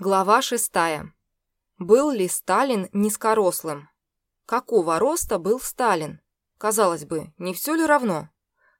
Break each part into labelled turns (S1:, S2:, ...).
S1: Глава шестая. Был ли Сталин низкорослым? Какого роста был Сталин? Казалось бы, не все ли равно?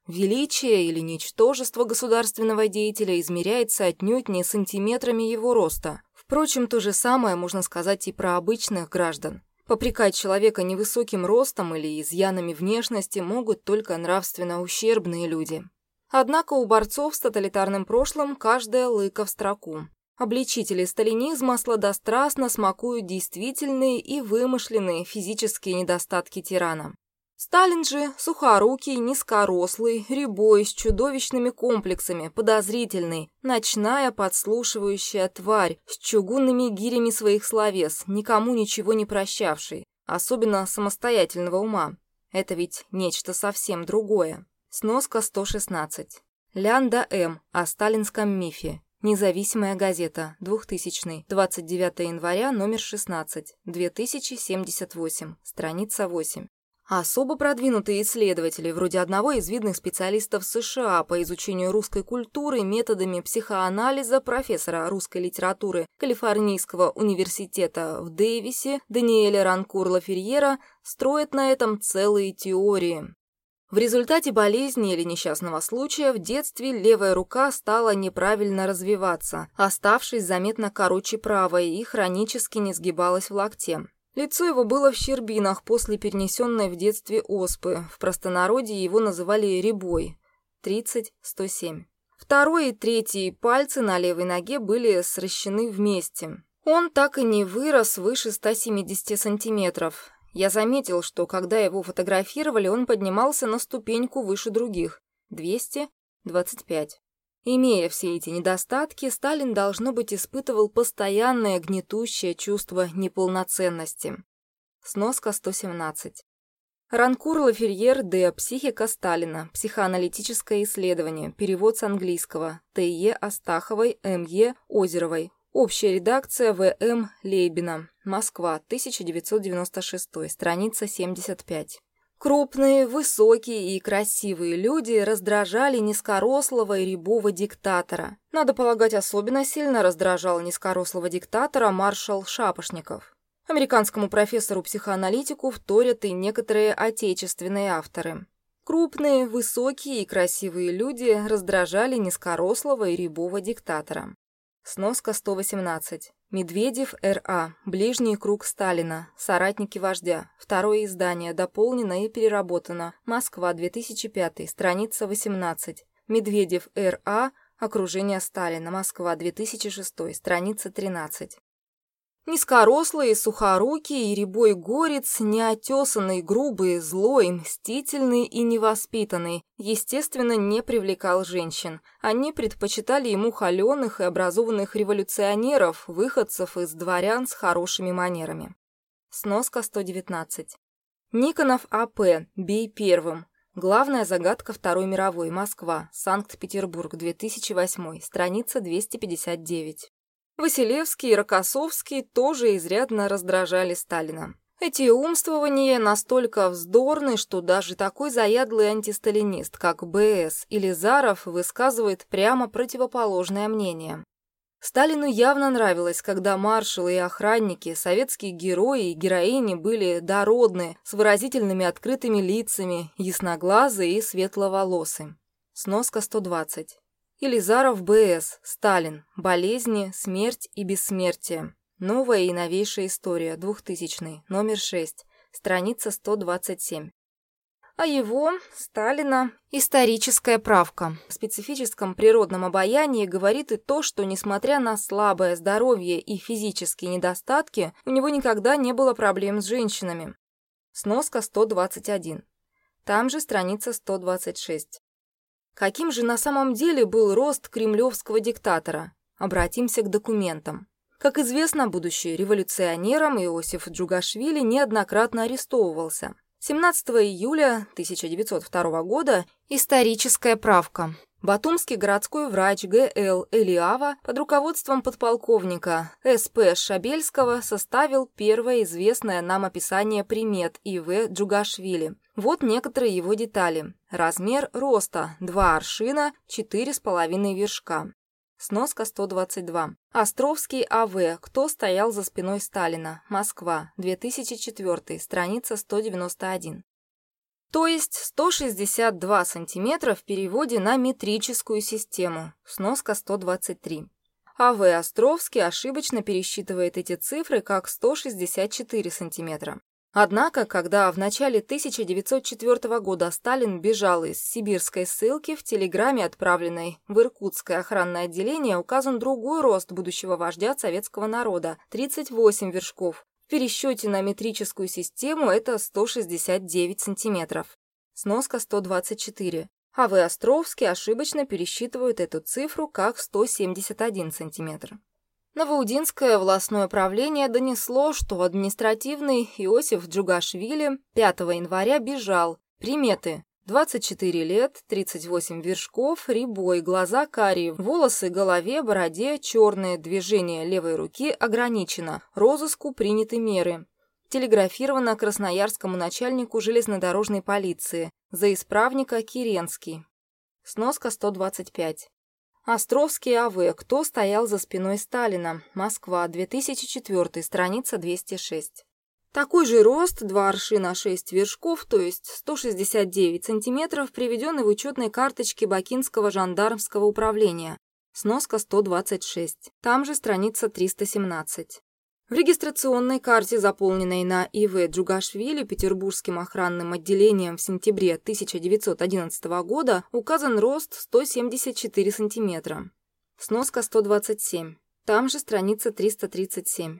S1: Величие или ничтожество государственного деятеля измеряется отнюдь не сантиметрами его роста. Впрочем, то же самое можно сказать и про обычных граждан. Попрекать человека невысоким ростом или изъянами внешности могут только нравственно ущербные люди. Однако у борцов с тоталитарным прошлым каждая лыка в строку. Обличители сталинизма сладострастно смакуют действительные и вымышленные физические недостатки тирана. Сталин же сухорукий, низкорослый, рябой, с чудовищными комплексами, подозрительный, ночная подслушивающая тварь, с чугунными гирями своих словес, никому ничего не прощавший, особенно самостоятельного ума. Это ведь нечто совсем другое. Сноска 116. Лянда М. О сталинском мифе. Независимая газета, 2000, 29 января, номер 16, 2078, страница 8. Особо продвинутые исследователи, вроде одного из видных специалистов США по изучению русской культуры методами психоанализа профессора русской литературы Калифорнийского университета в Дэвисе Даниэля Ранкур-Лаферьера, строят на этом целые теории. В результате болезни или несчастного случая в детстве левая рука стала неправильно развиваться, оставшись заметно короче правой и хронически не сгибалась в локте. Лицо его было в щербинах после перенесенной в детстве оспы, в простонародье его называли «ребой» 30-107. Второй и третий пальцы на левой ноге были сращены вместе. Он так и не вырос выше 170 сантиметров, я заметил, что когда его фотографировали, он поднимался на ступеньку выше других – 225. Имея все эти недостатки, Сталин, должно быть, испытывал постоянное гнетущее чувство неполноценности. Сноска 117. Ранкур Лаферьер де «Психика Сталина. Психоаналитическое исследование». Перевод с английского. Т.Е. Астаховой, М.Е. Озеровой. Общая редакция В.М. Лейбина. Москва, 1996, страница 75. Крупные, высокие и красивые люди раздражали низкорослого и рябого диктатора. Надо полагать, особенно сильно раздражал низкорослого диктатора маршал Шапошников. Американскому профессору-психоаналитику вторят и некоторые отечественные авторы. Крупные, высокие и красивые люди раздражали низкорослого и рябого диктатора. Сноска 118. Медведев Р.А. Ближний круг Сталина. Соратники вождя. Второе издание. Дополнено и переработано. Москва, 2005. Страница 18. Медведев Р.А. Окружение Сталина. Москва, 2006. Страница 13. Низкорослый, сухорукий и рябой горец, неотесанный, грубый, злой, мстительный и невоспитанный, естественно, не привлекал женщин. Они предпочитали ему холеных и образованных революционеров, выходцев из дворян с хорошими манерами. Сноска 119. Никонов А.П. Бей первым. Главная загадка Второй мировой. Москва. Санкт-Петербург. 2008. Страница 259. Василевский и Рокоссовский тоже изрядно раздражали Сталина. Эти умствования настолько вздорны, что даже такой заядлый антисталинист, как Б.С. или Заров, высказывает прямо противоположное мнение. Сталину явно нравилось, когда маршалы и охранники, советские герои и героини были дородны, с выразительными открытыми лицами, ясноглазые и светловолосы. Сноска 120. Елизаров Б.С. Сталин. Болезни, смерть и бессмертие. Новая и новейшая история. 2000. Номер 6. Страница 127. А его, Сталина, историческая правка. В специфическом природном обаянии говорит и то, что, несмотря на слабое здоровье и физические недостатки, у него никогда не было проблем с женщинами. Сноска 121. Там же страница 126. Каким же на самом деле был рост кремлевского диктатора? Обратимся к документам. Как известно, будущий революционером Иосиф Джугашвили неоднократно арестовывался. 17 июля 1902 года историческая правка. Батумский городской врач Г.Л. Элиава под руководством подполковника С.П. Шабельского составил первое известное нам описание примет И.В. Джугашвили. Вот некоторые его детали. Размер роста – 2 аршина, 4,5 вершка. Сноска 122. Островский А.В. Кто стоял за спиной Сталина? Москва. 2004. Страница 191. То есть 162 сантиметра в переводе на метрическую систему. Сноска 123. А.В. Островский ошибочно пересчитывает эти цифры как 164 сантиметра. Однако, когда в начале 1904 года Сталин бежал из сибирской ссылки, в телеграмме, отправленной в Иркутское охранное отделение, указан другой рост будущего вождя советского народа – 38 вершков. В пересчете на метрическую систему это 169 сантиметров. Сноска 124. А вы, Островский, ошибочно пересчитывают эту цифру как 171 сантиметр. Новоудинское властное правление донесло, что административный Иосиф Джугашвили 5 января бежал. Приметы. 24 лет, 38 вершков, рябой, глаза карие, волосы голове, бороде, черные, движение левой руки ограничено, розыску приняты меры. Телеграфировано красноярскому начальнику железнодорожной полиции, за исправника Киренский. Сноска 125. Островский А.В. Кто стоял за спиной Сталина? Москва, 2004, страница 206. Такой же рост, 2 аршина 6 вершков, то есть 169 сантиметров, приведенный в учетной карточке Бакинского жандармского управления. Сноска 126. Там же страница 317. В регистрационной карте, заполненной на И.В. Джугашвили Петербургским охранным отделением в сентябре 1911 года, указан рост 174 сантиметра. Сноска 127. Там же страница 337.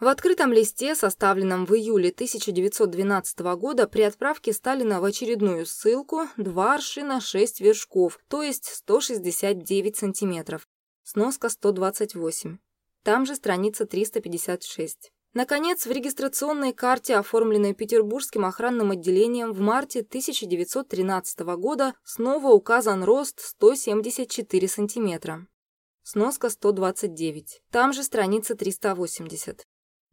S1: В открытом листе, составленном в июле 1912 года, при отправке Сталина в очередную ссылку, два аршина 6 вершков, то есть 169 сантиметров. Сноска 128. Там же страница 356. Наконец, в регистрационной карте, оформленной Петербургским охранным отделением в марте 1913 года, снова указан рост 174 сантиметра. Сноска 129. Там же страница 380.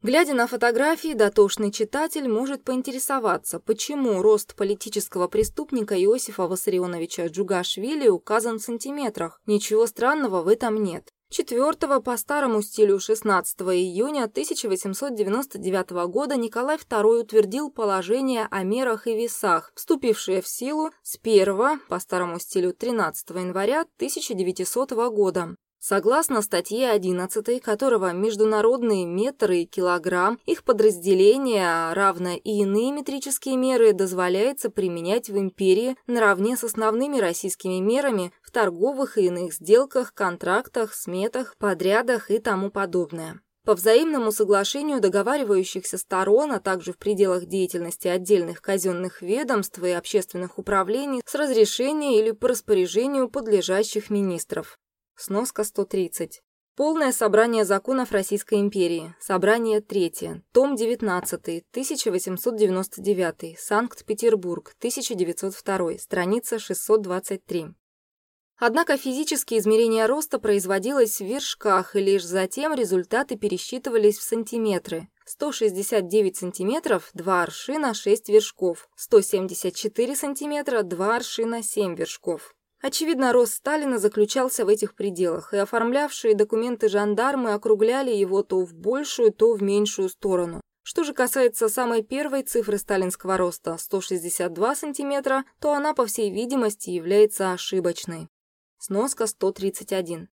S1: Глядя на фотографии, дотошный читатель может поинтересоваться, почему рост политического преступника Иосифа Виссарионовича Джугашвили указан в сантиметрах. Ничего странного в этом нет. 4 по старому стилю 16 июня 1899 года Николай II утвердил положение о мерах и весах, вступившее в силу с 1 по старому стилю 13 января 1900 года. Согласно статье 11, которого международные метры и килограмм, их подразделения, равно и иные метрические меры, дозволяется применять в империи наравне с основными российскими мерами в торговых и иных сделках, контрактах, сметах, подрядах и тому подобное. По взаимному соглашению договаривающихся сторон, а также в пределах деятельности отдельных казенных ведомств и общественных управлений с разрешения или по распоряжению подлежащих министров. Сноска 130. Полное собрание законов Российской империи. Собрание 3. Том 19. 1899. Санкт-Петербург. 1902. Страница 623. Однако физические измерения роста производилось в вершках, и лишь затем результаты пересчитывались в сантиметры. 169 сантиметров – 2 аршина 6 вершков, 174 сантиметра – 2 аршина 7 вершков. Очевидно, рост Сталина заключался в этих пределах, и оформлявшие документы жандармы округляли его то в большую, то в меньшую сторону. Что же касается самой первой цифры сталинского роста – 162 сантиметра, то она, по всей видимости, является ошибочной. Сноска 131.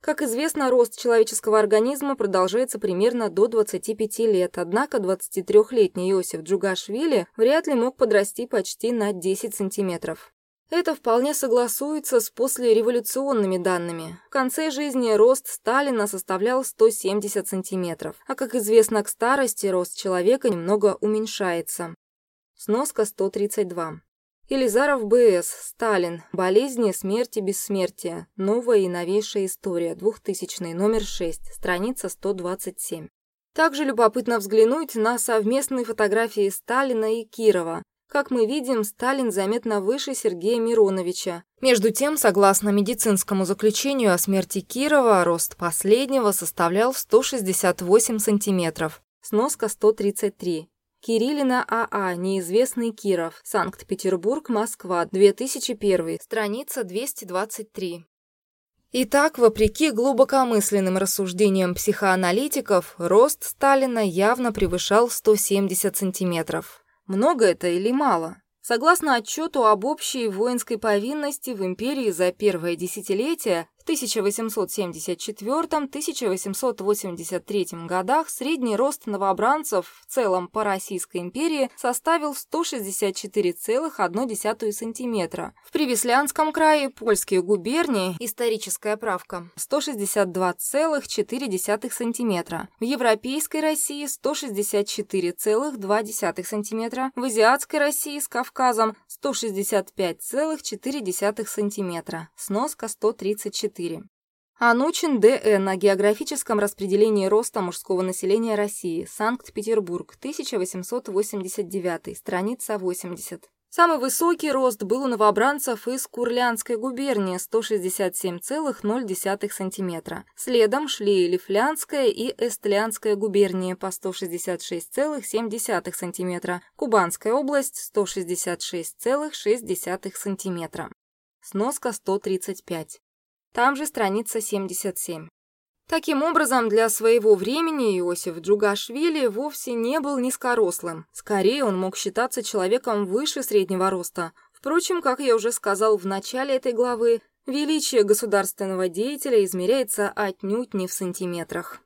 S1: Как известно, рост человеческого организма продолжается примерно до 25 лет, однако 23-летний Иосиф Джугашвили вряд ли мог подрасти почти на 10 сантиметров. Это вполне согласуется с послереволюционными данными. В конце жизни рост Сталина составлял 170 сантиметров, а, как известно, к старости рост человека немного уменьшается. Сноска 132. Елизаров Б.С. Сталин. Болезни, смерти, бессмертия. Новая и новейшая история. 2000 номер 6. Страница 127. Также любопытно взглянуть на совместные фотографии Сталина и Кирова. Как мы видим, Сталин заметно выше Сергея Мироновича. Между тем, согласно медицинскому заключению о смерти Кирова, рост последнего составлял 168 сантиметров. Сноска 133. Кириллина АА, неизвестный Киров, Санкт-Петербург, Москва, 2001, страница 223. Итак, вопреки глубокомысленным рассуждениям психоаналитиков, рост Сталина явно превышал 170 сантиметров. Много это или мало? Согласно отчету об общей воинской повинности в империи за первое десятилетие, 1874-1883 годах средний рост новобранцев в целом по Российской империи составил 164,1 см. В Привеслянском крае, польские губернии, историческая правка, 162,4 см. В Европейской России 164,2 см. В Азиатской России с Кавказом 165,4 см. Сноска 134 4. Анучин Д.Н. о географическом распределении роста мужского населения России. Санкт-Петербург, 1889, страница 80. Самый высокий рост был у новобранцев из Курлянской губернии 167,0 см. Следом шли Лифлянская и Эстлянская губернии по 166,7 см. Кубанская область 166,6 см. Сноска 135. Там же страница 77. Таким образом, для своего времени Иосиф Джугашвили вовсе не был низкорослым. Скорее, он мог считаться человеком выше среднего роста. Впрочем, как я уже сказал в начале этой главы, величие государственного деятеля измеряется отнюдь не в сантиметрах.